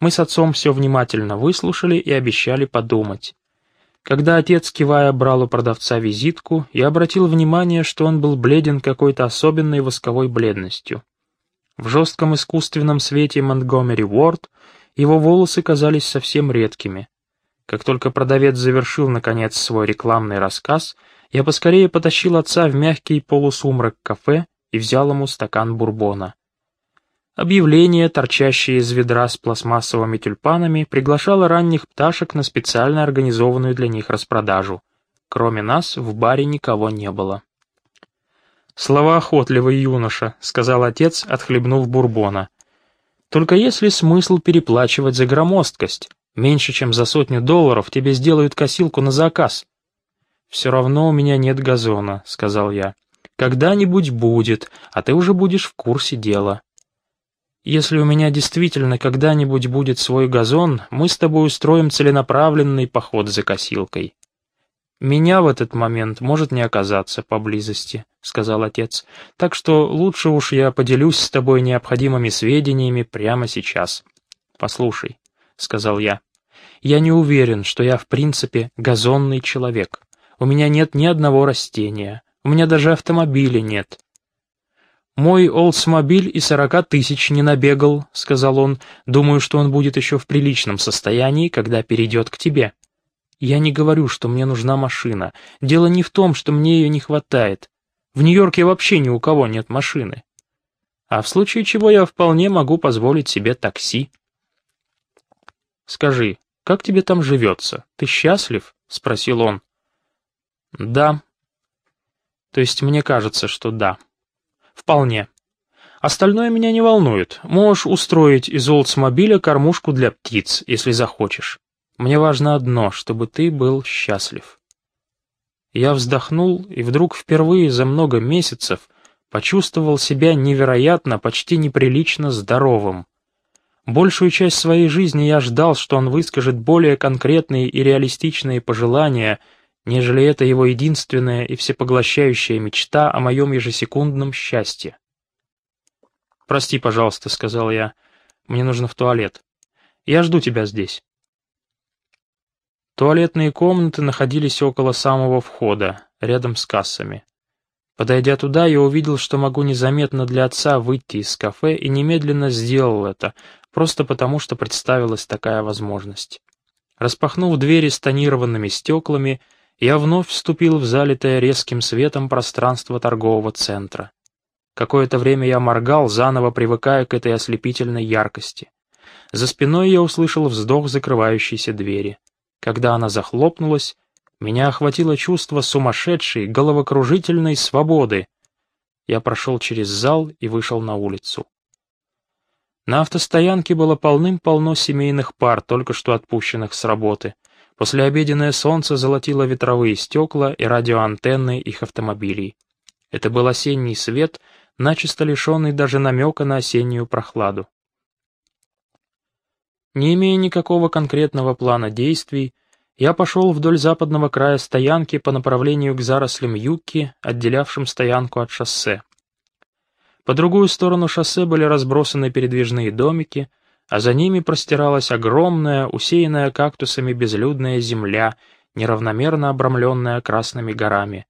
Мы с отцом все внимательно выслушали и обещали подумать. Когда отец, кивая, брал у продавца визитку, я обратил внимание, что он был бледен какой-то особенной восковой бледностью. В жестком искусственном свете Монтгомери Уорд его волосы казались совсем редкими. Как только продавец завершил, наконец, свой рекламный рассказ, я поскорее потащил отца в мягкий полусумрак кафе и взял ему стакан бурбона. Объявление, торчащее из ведра с пластмассовыми тюльпанами, приглашало ранних пташек на специально организованную для них распродажу. Кроме нас в баре никого не было. «Слова охотливый юноша», — сказал отец, отхлебнув бурбона. «Только если смысл переплачивать за громоздкость. Меньше чем за сотню долларов тебе сделают косилку на заказ». «Все равно у меня нет газона», — сказал я. «Когда-нибудь будет, а ты уже будешь в курсе дела». «Если у меня действительно когда-нибудь будет свой газон, мы с тобой устроим целенаправленный поход за косилкой». «Меня в этот момент может не оказаться поблизости», — сказал отец, «так что лучше уж я поделюсь с тобой необходимыми сведениями прямо сейчас». «Послушай», — сказал я, я не уверен, что я в принципе газонный человек. У меня нет ни одного растения. У меня даже автомобиля нет. «Мой Олдсмобиль и сорока тысяч не набегал», — сказал он. «Думаю, что он будет еще в приличном состоянии, когда перейдет к тебе». «Я не говорю, что мне нужна машина. Дело не в том, что мне ее не хватает. В Нью-Йорке вообще ни у кого нет машины. А в случае чего я вполне могу позволить себе такси». «Скажи, «Как тебе там живется? Ты счастлив?» — спросил он. «Да». «То есть мне кажется, что да. Вполне. Остальное меня не волнует. Можешь устроить из Олдсмобиля кормушку для птиц, если захочешь. Мне важно одно, чтобы ты был счастлив». Я вздохнул и вдруг впервые за много месяцев почувствовал себя невероятно, почти неприлично здоровым. Большую часть своей жизни я ждал, что он выскажет более конкретные и реалистичные пожелания, нежели это его единственная и всепоглощающая мечта о моем ежесекундном счастье. «Прости, пожалуйста», — сказал я, — «мне нужно в туалет. Я жду тебя здесь». Туалетные комнаты находились около самого входа, рядом с кассами. Подойдя туда, я увидел, что могу незаметно для отца выйти из кафе и немедленно сделал это, просто потому, что представилась такая возможность. Распахнув двери с тонированными стеклами, я вновь вступил в залитое резким светом пространство торгового центра. Какое-то время я моргал, заново привыкая к этой ослепительной яркости. За спиной я услышал вздох закрывающейся двери. Когда она захлопнулась, меня охватило чувство сумасшедшей, головокружительной свободы. Я прошел через зал и вышел на улицу. На автостоянке было полным-полно семейных пар, только что отпущенных с работы. Послеобеденное солнце золотило ветровые стекла и радиоантенны их автомобилей. Это был осенний свет, начисто лишенный даже намека на осеннюю прохладу. Не имея никакого конкретного плана действий, я пошел вдоль западного края стоянки по направлению к зарослям юбки, отделявшим стоянку от шоссе. По другую сторону шоссе были разбросаны передвижные домики, а за ними простиралась огромная, усеянная кактусами безлюдная земля, неравномерно обрамленная красными горами.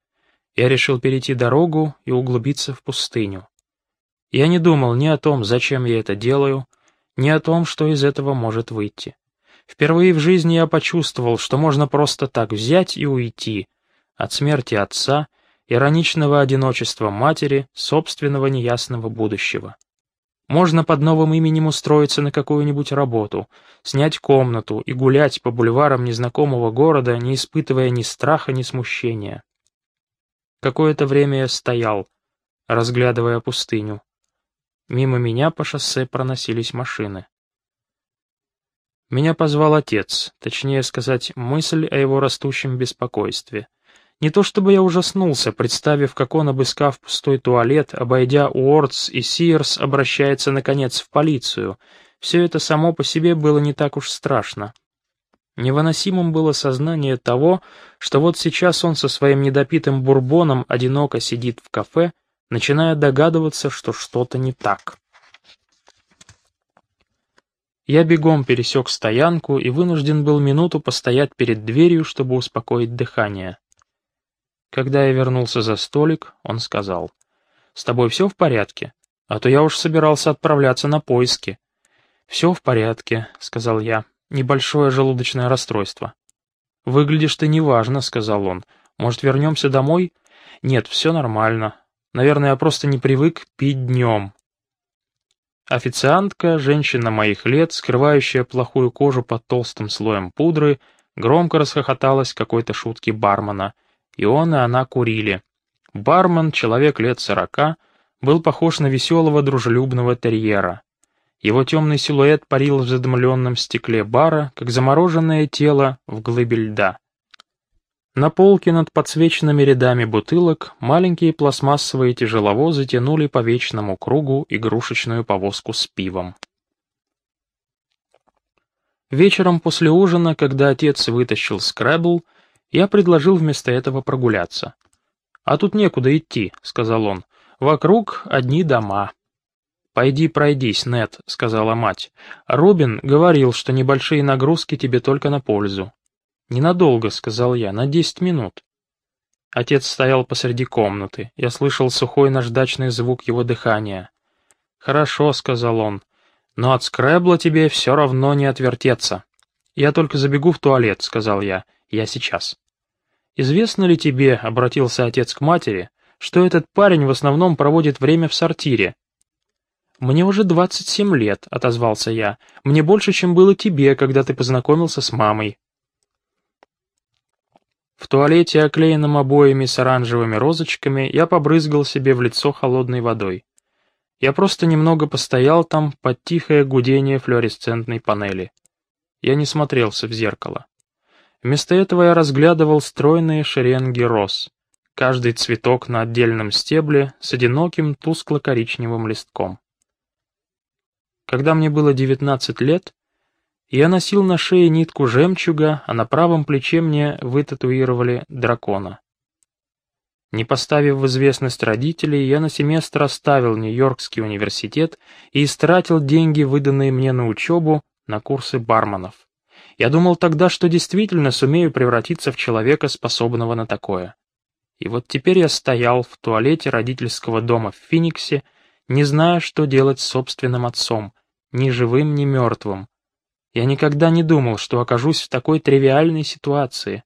Я решил перейти дорогу и углубиться в пустыню. Я не думал ни о том, зачем я это делаю, ни о том, что из этого может выйти. Впервые в жизни я почувствовал, что можно просто так взять и уйти от смерти отца, ироничного одиночества матери, собственного неясного будущего. Можно под новым именем устроиться на какую-нибудь работу, снять комнату и гулять по бульварам незнакомого города, не испытывая ни страха, ни смущения. Какое-то время я стоял, разглядывая пустыню. Мимо меня по шоссе проносились машины. Меня позвал отец, точнее сказать, мысль о его растущем беспокойстве. Не то чтобы я ужаснулся, представив, как он, обыскав пустой туалет, обойдя Уордс и Сиерс, обращается, наконец, в полицию. Все это само по себе было не так уж страшно. Невыносимым было сознание того, что вот сейчас он со своим недопитым бурбоном одиноко сидит в кафе, начиная догадываться, что что-то не так. Я бегом пересек стоянку и вынужден был минуту постоять перед дверью, чтобы успокоить дыхание. Когда я вернулся за столик, он сказал, «С тобой все в порядке? А то я уж собирался отправляться на поиски». «Все в порядке», — сказал я, — «небольшое желудочное расстройство». «Выглядишь ты неважно», — сказал он. «Может, вернемся домой?» «Нет, все нормально. Наверное, я просто не привык пить днем». Официантка, женщина моих лет, скрывающая плохую кожу под толстым слоем пудры, громко расхохоталась какой-то шутки бармена, и он и она курили. Бармен, человек лет сорока, был похож на веселого дружелюбного терьера. Его темный силуэт парил в задымленном стекле бара, как замороженное тело в глыбе льда. На полке над подсвеченными рядами бутылок маленькие пластмассовые тяжеловозы тянули по вечному кругу игрушечную повозку с пивом. Вечером после ужина, когда отец вытащил скрэбл, я предложил вместо этого прогуляться. «А тут некуда идти», — сказал он. «Вокруг одни дома». «Пойди пройдись, Нет», — сказала мать. «Робин говорил, что небольшие нагрузки тебе только на пользу». «Ненадолго», — сказал я, — «на десять минут». Отец стоял посреди комнаты. Я слышал сухой наждачный звук его дыхания. «Хорошо», — сказал он, — «но от скребла тебе все равно не отвертеться». «Я только забегу в туалет», — сказал я. «Я сейчас». «Известно ли тебе», — обратился отец к матери, — «что этот парень в основном проводит время в сортире, «Мне уже двадцать семь лет», — отозвался я. «Мне больше, чем было тебе, когда ты познакомился с мамой». В туалете, оклеенном обоями с оранжевыми розочками, я побрызгал себе в лицо холодной водой. Я просто немного постоял там под тихое гудение флуоресцентной панели. Я не смотрелся в зеркало. Вместо этого я разглядывал стройные шеренги роз, каждый цветок на отдельном стебле с одиноким тускло-коричневым листком. Когда мне было 19 лет, я носил на шее нитку жемчуга, а на правом плече мне вытатуировали дракона. Не поставив в известность родителей, я на семестр оставил Нью-Йоркский университет и истратил деньги, выданные мне на учебу, на курсы барменов. Я думал тогда, что действительно сумею превратиться в человека, способного на такое. И вот теперь я стоял в туалете родительского дома в Финиксе, не зная, что делать с собственным отцом, ни живым, ни мертвым. Я никогда не думал, что окажусь в такой тривиальной ситуации.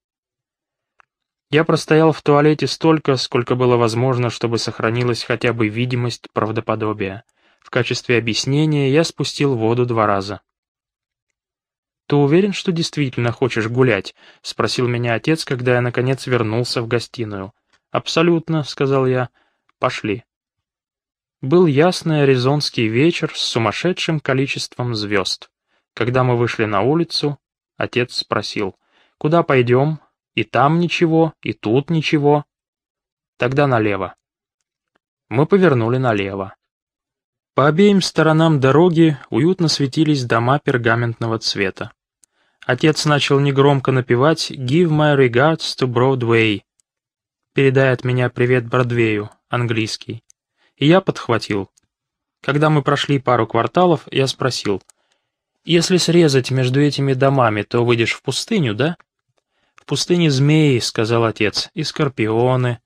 Я простоял в туалете столько, сколько было возможно, чтобы сохранилась хотя бы видимость правдоподобия. В качестве объяснения я спустил воду два раза. «Ты уверен, что действительно хочешь гулять?» — спросил меня отец, когда я, наконец, вернулся в гостиную. «Абсолютно», — сказал я. «Пошли». Был ясный аризонский вечер с сумасшедшим количеством звезд. Когда мы вышли на улицу, отец спросил, «Куда пойдем? И там ничего, и тут ничего». «Тогда налево». Мы повернули налево. По обеим сторонам дороги уютно светились дома пергаментного цвета. Отец начал негромко напевать «Give my regards to Broadway». «Передай от меня привет Бродвею», английский и я подхватил. Когда мы прошли пару кварталов, я спросил, «Если срезать между этими домами, то выйдешь в пустыню, да?» «В пустыне змеи», — сказал отец, — «и скорпионы».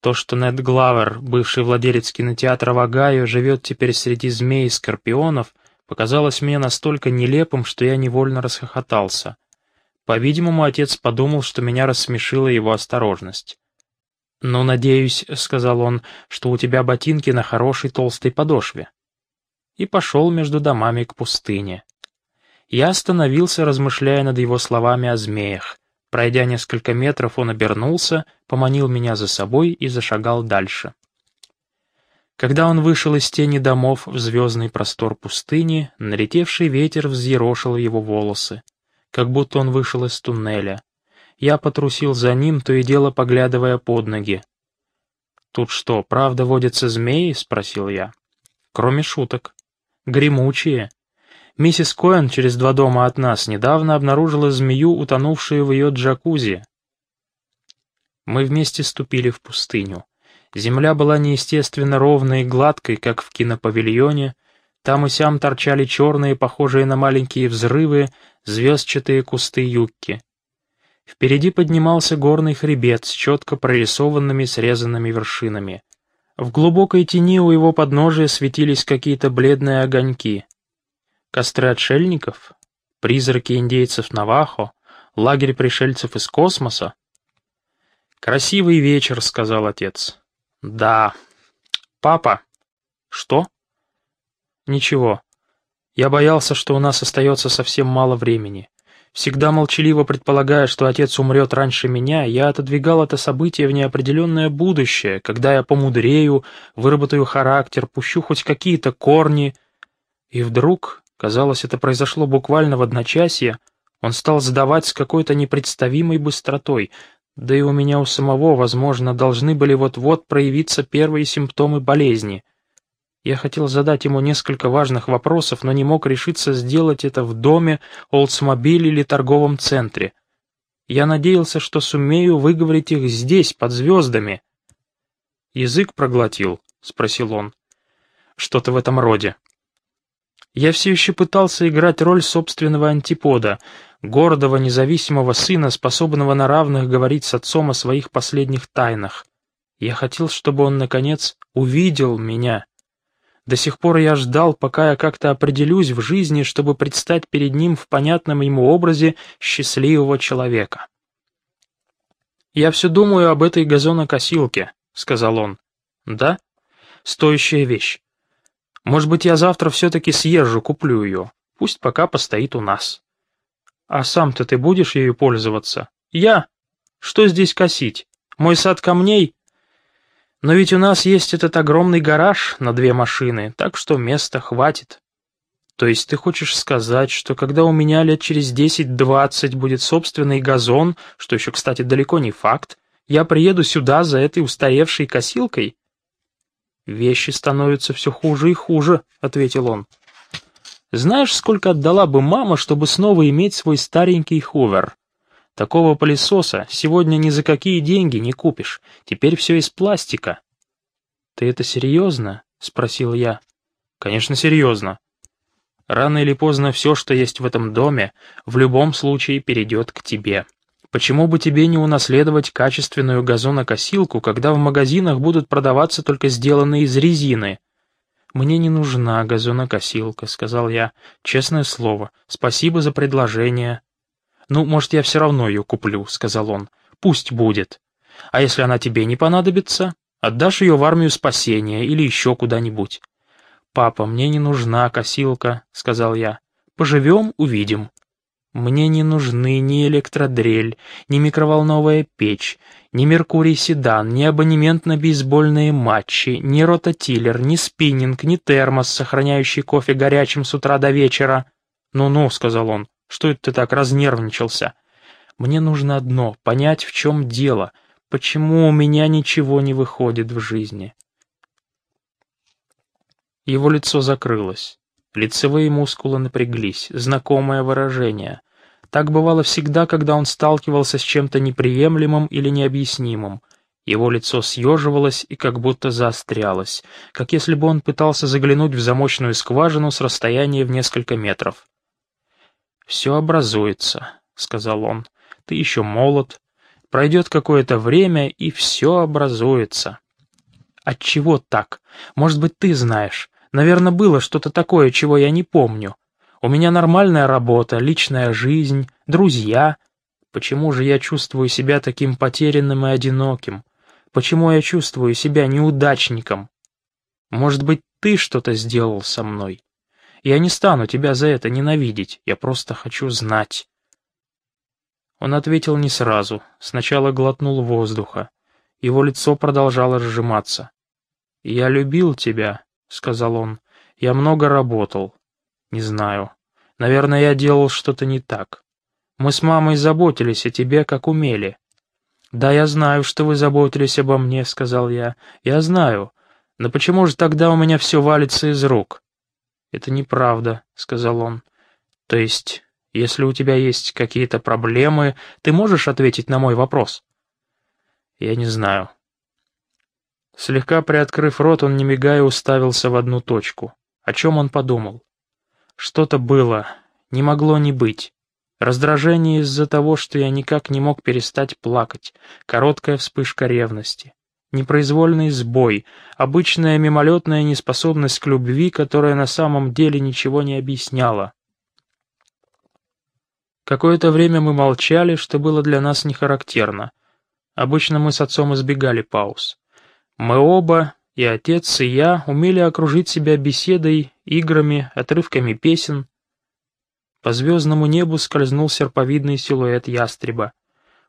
То, что Нед Главер, бывший владелец кинотеатра в Огайо, живет теперь среди змей и скорпионов, показалось мне настолько нелепым, что я невольно расхохотался. По-видимому, отец подумал, что меня рассмешила его осторожность. «Но, надеюсь, — сказал он, — что у тебя ботинки на хорошей толстой подошве». И пошел между домами к пустыне. Я остановился, размышляя над его словами о змеях. Пройдя несколько метров, он обернулся, поманил меня за собой и зашагал дальше. Когда он вышел из тени домов в звездный простор пустыни, налетевший ветер взъерошил его волосы, как будто он вышел из туннеля. Я потрусил за ним, то и дело поглядывая под ноги. «Тут что, правда водятся змеи?» — спросил я. «Кроме шуток. Гремучие. Миссис Коэн через два дома от нас недавно обнаружила змею, утонувшую в ее джакузи. Мы вместе ступили в пустыню. Земля была неестественно ровной и гладкой, как в кинопавильоне, Там и сям торчали черные, похожие на маленькие взрывы, звездчатые кусты юкки. Впереди поднимался горный хребет с четко прорисованными срезанными вершинами. В глубокой тени у его подножия светились какие-то бледные огоньки. Костры отшельников? Призраки индейцев Навахо? Лагерь пришельцев из космоса? «Красивый вечер», — сказал отец. «Да. Папа». «Что?» «Ничего. Я боялся, что у нас остается совсем мало времени. Всегда молчаливо предполагая, что отец умрет раньше меня, я отодвигал это событие в неопределенное будущее, когда я помудрею, выработаю характер, пущу хоть какие-то корни. И вдруг, казалось, это произошло буквально в одночасье, он стал задавать с какой-то непредставимой быстротой, да и у меня у самого, возможно, должны были вот-вот проявиться первые симптомы болезни. Я хотел задать ему несколько важных вопросов, но не мог решиться сделать это в доме, Олдсмобиле или торговом центре. Я надеялся, что сумею выговорить их здесь, под звездами. «Язык проглотил?» — спросил он. «Что-то в этом роде». Я все еще пытался играть роль собственного антипода, гордого независимого сына, способного на равных говорить с отцом о своих последних тайнах. Я хотел, чтобы он, наконец, увидел меня. До сих пор я ждал, пока я как-то определюсь в жизни, чтобы предстать перед ним в понятном ему образе счастливого человека. «Я все думаю об этой газонокосилке», — сказал он. «Да? Стоящая вещь. Может быть, я завтра все-таки съезжу, куплю ее. Пусть пока постоит у нас». «А сам-то ты будешь ею пользоваться?» «Я? Что здесь косить? Мой сад камней?» Но ведь у нас есть этот огромный гараж на две машины, так что места хватит. То есть ты хочешь сказать, что когда у меня лет через 10-20 будет собственный газон, что еще, кстати, далеко не факт, я приеду сюда за этой устаревшей косилкой? Вещи становятся все хуже и хуже, ответил он. Знаешь, сколько отдала бы мама, чтобы снова иметь свой старенький хувер? Такого пылесоса сегодня ни за какие деньги не купишь. Теперь все из пластика». «Ты это серьезно?» — спросил я. «Конечно, серьезно. Рано или поздно все, что есть в этом доме, в любом случае перейдет к тебе. Почему бы тебе не унаследовать качественную газонокосилку, когда в магазинах будут продаваться только сделанные из резины?» «Мне не нужна газонокосилка», — сказал я. «Честное слово. Спасибо за предложение. «Ну, может, я все равно ее куплю», — сказал он. «Пусть будет. А если она тебе не понадобится, отдашь ее в армию спасения или еще куда-нибудь». «Папа, мне не нужна косилка», — сказал я. «Поживем — увидим». «Мне не нужны ни электродрель, ни микроволновая печь, ни Меркурий-седан, ни абонемент на бейсбольные матчи, ни рототиллер, ни спиннинг, ни термос, сохраняющий кофе горячим с утра до вечера». «Ну-ну», — сказал он, что это ты так разнервничался? Мне нужно одно — понять, в чем дело. Почему у меня ничего не выходит в жизни?» Его лицо закрылось. Лицевые мускулы напряглись. Знакомое выражение. Так бывало всегда, когда он сталкивался с чем-то неприемлемым или необъяснимым. Его лицо съеживалось и как будто заострялось, как если бы он пытался заглянуть в замочную скважину с расстояния в несколько метров. «Все образуется», — сказал он. «Ты еще молод. Пройдет какое-то время, и все образуется». «Отчего так? Может быть, ты знаешь. Наверное, было что-то такое, чего я не помню. У меня нормальная работа, личная жизнь, друзья. Почему же я чувствую себя таким потерянным и одиноким? Почему я чувствую себя неудачником? Может быть, ты что-то сделал со мной?» Я не стану тебя за это ненавидеть, я просто хочу знать». Он ответил не сразу, сначала глотнул воздуха. Его лицо продолжало сжиматься. «Я любил тебя», — сказал он. «Я много работал. Не знаю. Наверное, я делал что-то не так. Мы с мамой заботились о тебе, как умели». «Да, я знаю, что вы заботились обо мне», — сказал я. «Я знаю. Но почему же тогда у меня все валится из рук?» «Это неправда», — сказал он. «То есть, если у тебя есть какие-то проблемы, ты можешь ответить на мой вопрос?» «Я не знаю». Слегка приоткрыв рот, он, не мигая, уставился в одну точку. О чем он подумал? Что-то было, не могло не быть. Раздражение из-за того, что я никак не мог перестать плакать, короткая вспышка ревности. Непроизвольный сбой, обычная мимолетная неспособность к любви, которая на самом деле ничего не объясняла. Какое-то время мы молчали, что было для нас не характерно. Обычно мы с отцом избегали пауз. Мы оба, и отец, и я, умели окружить себя беседой, играми, отрывками песен, по звездному небу скользнул серповидный силуэт ястреба.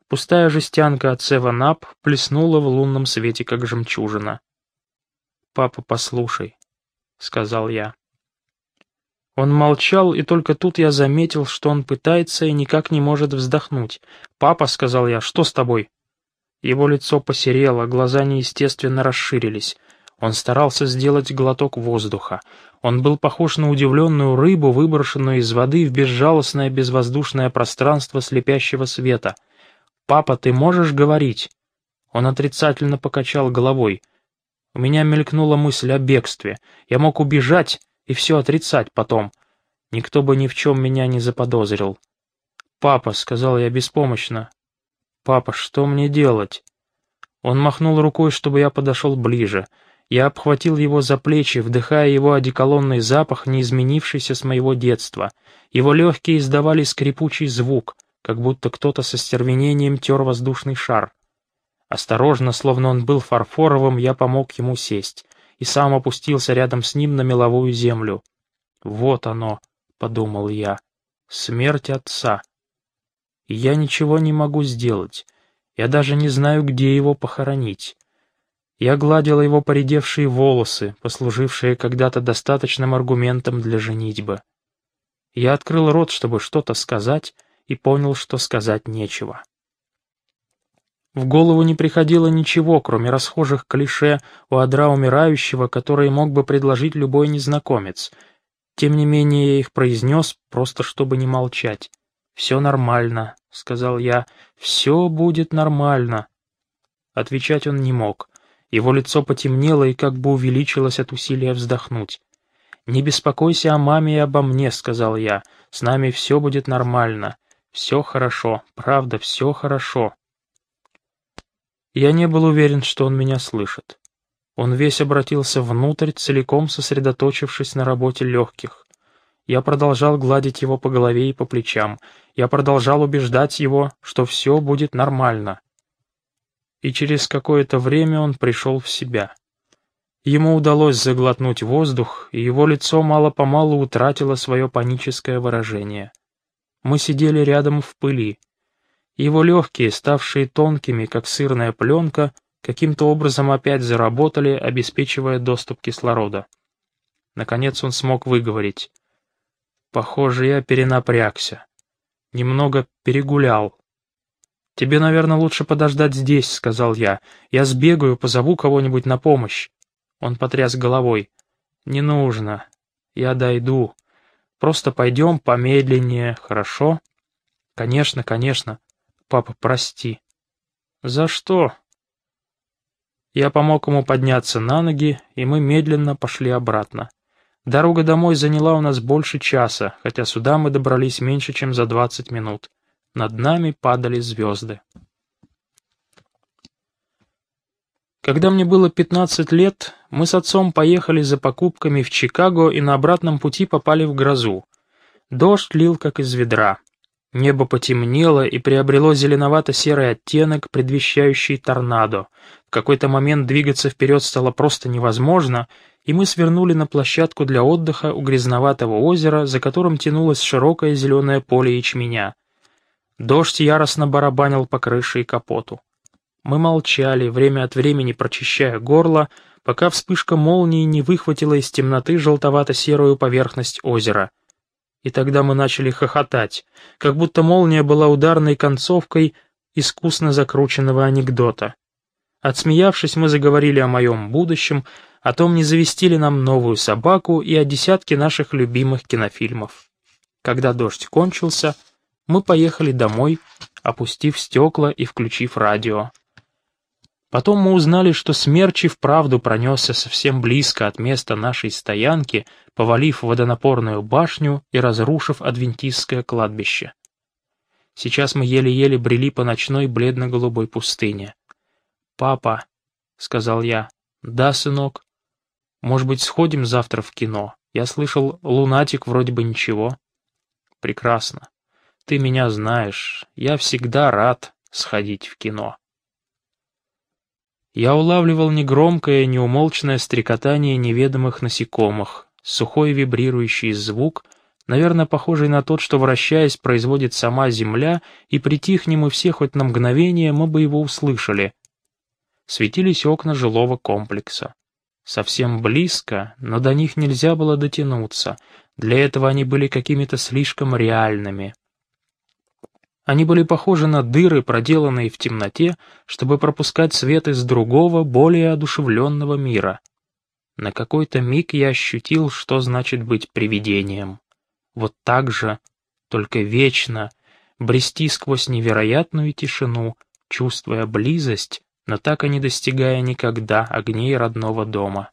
Пустая жестянка от Севен Ап плеснула в лунном свете, как жемчужина. «Папа, послушай», — сказал я. Он молчал, и только тут я заметил, что он пытается и никак не может вздохнуть. «Папа», — сказал я, — «что с тобой?» Его лицо посерело, глаза неестественно расширились. Он старался сделать глоток воздуха. Он был похож на удивленную рыбу, выброшенную из воды в безжалостное безвоздушное пространство слепящего света. «Папа, ты можешь говорить?» Он отрицательно покачал головой. У меня мелькнула мысль о бегстве. Я мог убежать и все отрицать потом. Никто бы ни в чем меня не заподозрил. «Папа», — сказал я беспомощно. «Папа, что мне делать?» Он махнул рукой, чтобы я подошел ближе. Я обхватил его за плечи, вдыхая его одеколонный запах, не изменившийся с моего детства. Его легкие издавали скрипучий звук, как будто кто-то со стервенением тер воздушный шар. Осторожно, словно он был фарфоровым, я помог ему сесть и сам опустился рядом с ним на меловую землю. «Вот оно», — подумал я, — «смерть отца». И я ничего не могу сделать. Я даже не знаю, где его похоронить. Я гладила его поредевшие волосы, послужившие когда-то достаточным аргументом для женитьбы. Я открыл рот, чтобы что-то сказать, и понял, что сказать нечего. В голову не приходило ничего, кроме расхожих клише у адра умирающего, которые мог бы предложить любой незнакомец. Тем не менее я их произнес, просто чтобы не молчать. «Все нормально», — сказал я, — «все будет нормально». Отвечать он не мог. Его лицо потемнело и как бы увеличилось от усилия вздохнуть. «Не беспокойся о маме и обо мне», — сказал я. «С нами все будет нормально. Все хорошо. Правда, все хорошо». Я не был уверен, что он меня слышит. Он весь обратился внутрь, целиком сосредоточившись на работе легких. Я продолжал гладить его по голове и по плечам. Я продолжал убеждать его, что все будет нормально и через какое-то время он пришел в себя. Ему удалось заглотнуть воздух, и его лицо мало-помалу утратило свое паническое выражение. Мы сидели рядом в пыли. Его легкие, ставшие тонкими, как сырная пленка, каким-то образом опять заработали, обеспечивая доступ кислорода. Наконец он смог выговорить. «Похоже, я перенапрягся. Немного перегулял. «Тебе, наверное, лучше подождать здесь», — сказал я. «Я сбегаю, позову кого-нибудь на помощь». Он потряс головой. «Не нужно. Я дойду. Просто пойдем помедленнее, хорошо?» «Конечно, конечно. Папа, прости». «За что?» Я помог ему подняться на ноги, и мы медленно пошли обратно. Дорога домой заняла у нас больше часа, хотя сюда мы добрались меньше, чем за двадцать минут. Над нами падали звезды. Когда мне было 15 лет, мы с отцом поехали за покупками в Чикаго и на обратном пути попали в грозу. Дождь лил как из ведра. Небо потемнело и приобрело зеленовато-серый оттенок, предвещающий торнадо. В какой-то момент двигаться вперед стало просто невозможно, и мы свернули на площадку для отдыха у грязноватого озера, за которым тянулось широкое зеленое поле ячменя. Дождь яростно барабанил по крыше и капоту. Мы молчали, время от времени прочищая горло, пока вспышка молнии не выхватила из темноты желтовато-серую поверхность озера. И тогда мы начали хохотать, как будто молния была ударной концовкой искусно закрученного анекдота. Отсмеявшись, мы заговорили о моем будущем, о том, не завести ли нам новую собаку и о десятке наших любимых кинофильмов. Когда дождь кончился, мы поехали домой, опустив стекла и включив радио. Потом мы узнали, что смерч и вправду пронесся совсем близко от места нашей стоянки, повалив водонапорную башню и разрушив адвентистское кладбище. Сейчас мы еле-еле брели по ночной бледно-голубой пустыне. «Папа», — сказал я, — «да, сынок. Может быть, сходим завтра в кино? Я слышал, лунатик вроде бы ничего». «Прекрасно. Ты меня знаешь. Я всегда рад сходить в кино». Я улавливал негромкое, неумолчное стрекотание неведомых насекомых, сухой вибрирующий звук, наверное, похожий на тот, что, вращаясь, производит сама Земля, и притихнем мы все хоть на мгновение, мы бы его услышали. Светились окна жилого комплекса. Совсем близко, но до них нельзя было дотянуться, для этого они были какими-то слишком реальными. Они были похожи на дыры, проделанные в темноте, чтобы пропускать свет из другого, более одушевленного мира. На какой-то миг я ощутил, что значит быть привидением. Вот так же, только вечно, брести сквозь невероятную тишину, чувствуя близость, но так и не достигая никогда огней родного дома.